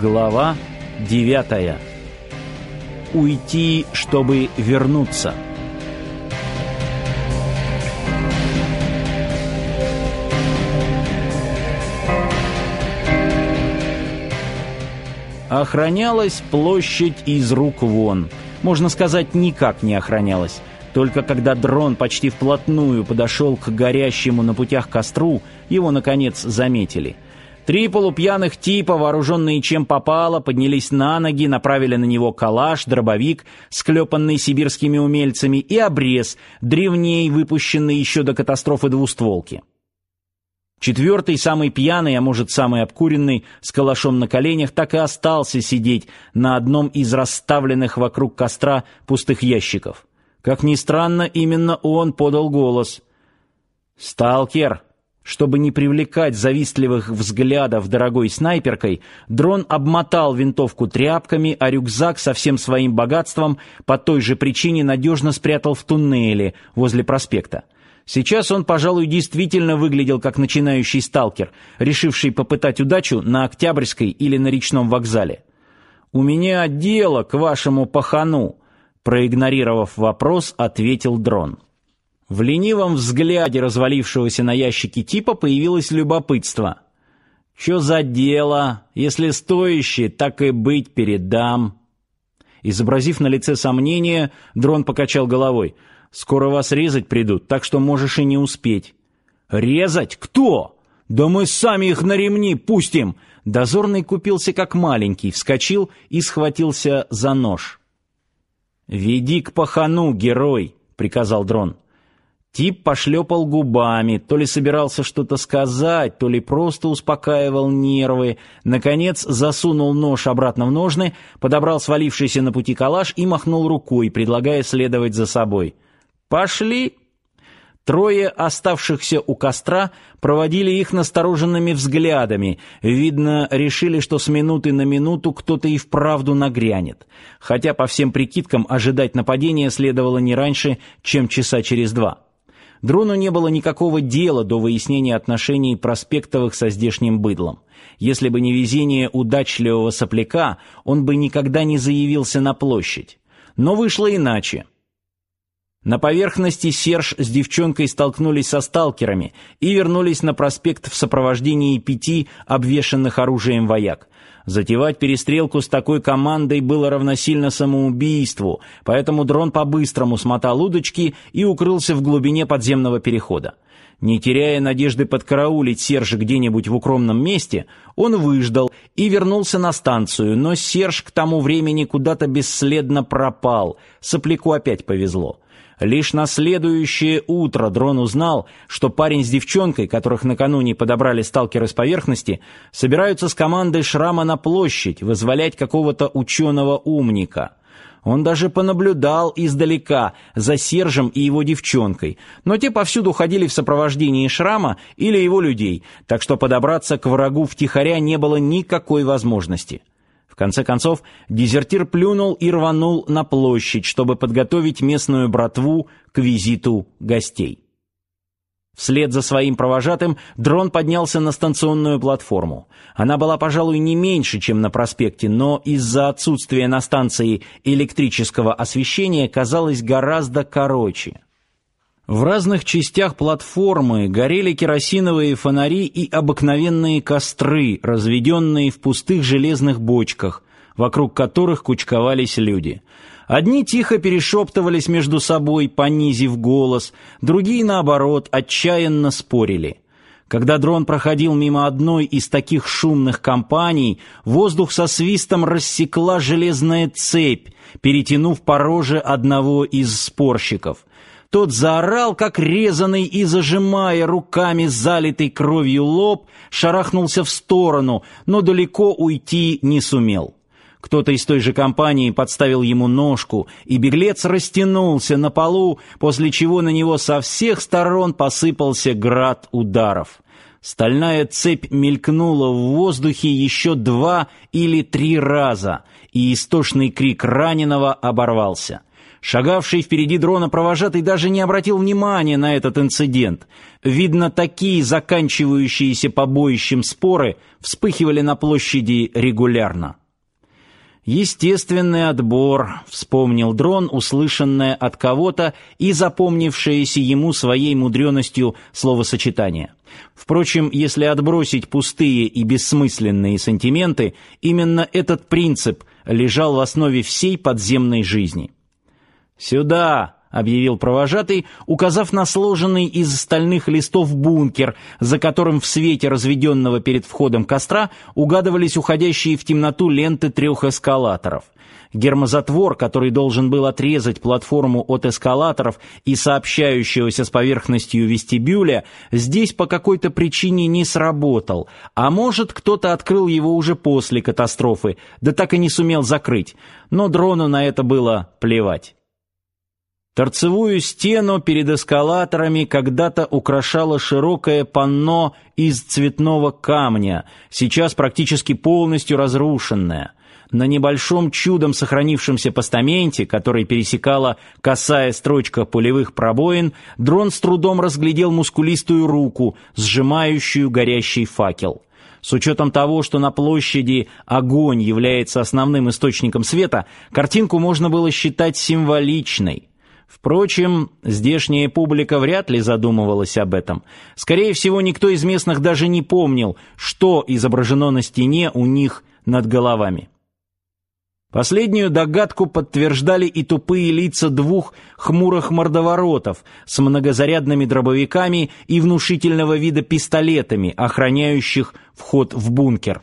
Глава 9. Уйти, чтобы вернуться. Охранялась площадь из рук вон. Можно сказать, никак не охранялась. Только когда дрон почти вплотную подошел к горящему на путях костру, его, наконец, заметили – Три полупьяных типа, вооруженные чем попало, поднялись на ноги, направили на него калаш, дробовик, склепанный сибирскими умельцами, и обрез, древней, выпущенный еще до катастрофы двустволки. Четвертый, самый пьяный, а может самый обкуренный, с калашом на коленях, так и остался сидеть на одном из расставленных вокруг костра пустых ящиков. Как ни странно, именно он подал голос. «Сталкер!» Чтобы не привлекать завистливых взглядов дорогой снайперкой, дрон обмотал винтовку тряпками, а рюкзак со всем своим богатством по той же причине надежно спрятал в туннеле возле проспекта. Сейчас он, пожалуй, действительно выглядел как начинающий сталкер, решивший попытать удачу на Октябрьской или на речном вокзале. «У меня дело к вашему пахану», проигнорировав вопрос, ответил дрон. В ленивом взгляде развалившегося на ящике типа появилось любопытство. «Чё за дело? Если стоящее, так и быть передам». Изобразив на лице сомнение, дрон покачал головой. «Скоро вас резать придут, так что можешь и не успеть». «Резать? Кто?» «Да мы сами их на ремни пустим!» Дозорный купился как маленький, вскочил и схватился за нож. «Веди к пахану, герой!» — приказал дрон. Тип пошлепал губами, то ли собирался что-то сказать, то ли просто успокаивал нервы. Наконец засунул нож обратно в ножны, подобрал свалившийся на пути калаш и махнул рукой, предлагая следовать за собой. «Пошли!» Трое оставшихся у костра проводили их настороженными взглядами. Видно, решили, что с минуты на минуту кто-то и вправду нагрянет. Хотя, по всем прикидкам, ожидать нападения следовало не раньше, чем часа через два. Дрону не было никакого дела до выяснения отношений проспектовых со здешним быдлом. Если бы не везение удачливого сопляка, он бы никогда не заявился на площадь. Но вышло иначе. На поверхности Серж с девчонкой столкнулись со сталкерами и вернулись на проспект в сопровождении пяти обвешанных оружием вояк. Затевать перестрелку с такой командой было равносильно самоубийству, поэтому дрон по-быстрому смотал удочки и укрылся в глубине подземного перехода. Не теряя надежды подкараулить Сержа где-нибудь в укромном месте, он выждал и вернулся на станцию, но Серж к тому времени куда-то бесследно пропал. Сопляку опять повезло. Лишь на следующее утро дрон узнал, что парень с девчонкой, которых накануне подобрали сталкеры с поверхности, собираются с командой Шрама на площадь вызволять какого-то ученого-умника. Он даже понаблюдал издалека за Сержем и его девчонкой, но те повсюду ходили в сопровождении Шрама или его людей, так что подобраться к врагу втихаря не было никакой возможности конце концов, дезертир плюнул и рванул на площадь, чтобы подготовить местную братву к визиту гостей. Вслед за своим провожатым дрон поднялся на станционную платформу. Она была, пожалуй, не меньше, чем на проспекте, но из-за отсутствия на станции электрического освещения казалась гораздо короче. В разных частях платформы горели керосиновые фонари и обыкновенные костры, разведенные в пустых железных бочках, вокруг которых кучковались люди. Одни тихо перешептывались между собой, понизив голос, другие, наоборот, отчаянно спорили. Когда дрон проходил мимо одной из таких шумных компаний, воздух со свистом рассекла железная цепь, перетянув по роже одного из спорщиков. Тот заорал, как резаный, и, зажимая руками залитый кровью лоб, шарахнулся в сторону, но далеко уйти не сумел. Кто-то из той же компании подставил ему ножку, и беглец растянулся на полу, после чего на него со всех сторон посыпался град ударов. Стальная цепь мелькнула в воздухе еще два или три раза, и истошный крик раненого оборвался. Шагавший впереди дрона провожатый даже не обратил внимания на этот инцидент. Видно, такие заканчивающиеся побоищем споры вспыхивали на площади регулярно. Естественный отбор, вспомнил дрон, услышанное от кого-то и запомнившееся ему своей мудрёностью словосочетание. Впрочем, если отбросить пустые и бессмысленные сантименты, именно этот принцип лежал в основе всей подземной жизни. Сюда, объявил провожатый, указав на сложенный из стальных листов бункер, за которым в свете разведенного перед входом костра угадывались уходящие в темноту ленты трех эскалаторов. Гермозатвор, который должен был отрезать платформу от эскалаторов и сообщающегося с поверхностью вестибюля, здесь по какой-то причине не сработал, а может, кто-то открыл его уже после катастрофы, да так и не сумел закрыть. Но дрону на это было плевать. Торцевую стену перед эскалаторами когда-то украшало широкое панно из цветного камня, сейчас практически полностью разрушенное. На небольшом чудом сохранившемся постаменте, который пересекала косая строчка полевых пробоин, дрон с трудом разглядел мускулистую руку, сжимающую горящий факел. С учетом того, что на площади огонь является основным источником света, картинку можно было считать символичной. Впрочем, здешняя публика вряд ли задумывалась об этом. Скорее всего, никто из местных даже не помнил, что изображено на стене у них над головами. Последнюю догадку подтверждали и тупые лица двух хмурых мордоворотов с многозарядными дробовиками и внушительного вида пистолетами, охраняющих вход в бункер.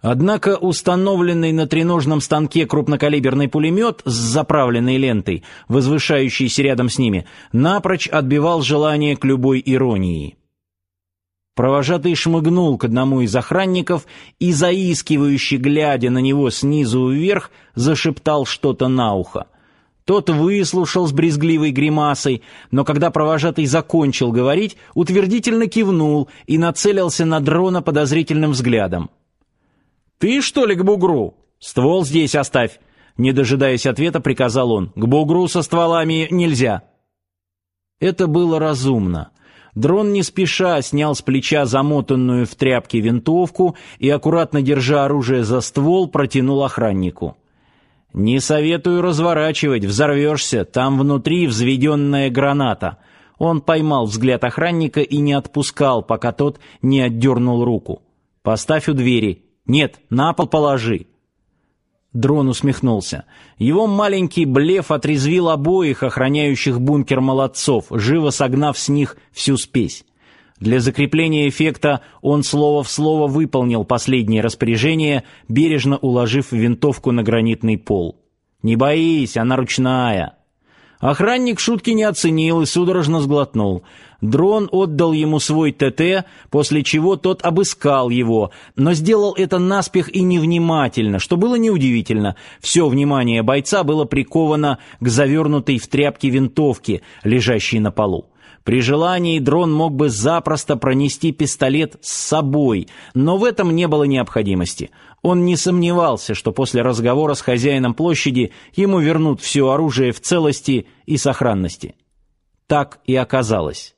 Однако установленный на треножном станке крупнокалиберный пулемет с заправленной лентой, возвышающийся рядом с ними, напрочь отбивал желание к любой иронии. Провожатый шмыгнул к одному из охранников и, заискивающе глядя на него снизу вверх, зашептал что-то на ухо. Тот выслушал с брезгливой гримасой, но когда провожатый закончил говорить, утвердительно кивнул и нацелился на дрона подозрительным взглядом. «Ты, что ли, к бугру? Ствол здесь оставь!» Не дожидаясь ответа, приказал он. «К бугру со стволами нельзя!» Это было разумно. Дрон не спеша снял с плеча замотанную в тряпки винтовку и, аккуратно держа оружие за ствол, протянул охраннику. «Не советую разворачивать, взорвешься, там внутри взведенная граната». Он поймал взгляд охранника и не отпускал, пока тот не отдернул руку. «Поставь у двери, нет, на пол положи. Дрон усмехнулся. Его маленький блеф отрезвил обоих охраняющих бункер молодцов, живо согнав с них всю спесь. Для закрепления эффекта он слово в слово выполнил последнее распоряжение, бережно уложив винтовку на гранитный пол. «Не боись, она ручная». Охранник шутки не оценил и судорожно сглотнул. Дрон отдал ему свой ТТ, после чего тот обыскал его, но сделал это наспех и невнимательно, что было неудивительно. Все внимание бойца было приковано к завернутой в тряпки винтовке, лежащей на полу. При желании дрон мог бы запросто пронести пистолет с собой, но в этом не было необходимости. Он не сомневался, что после разговора с хозяином площади ему вернут все оружие в целости и сохранности. Так и оказалось.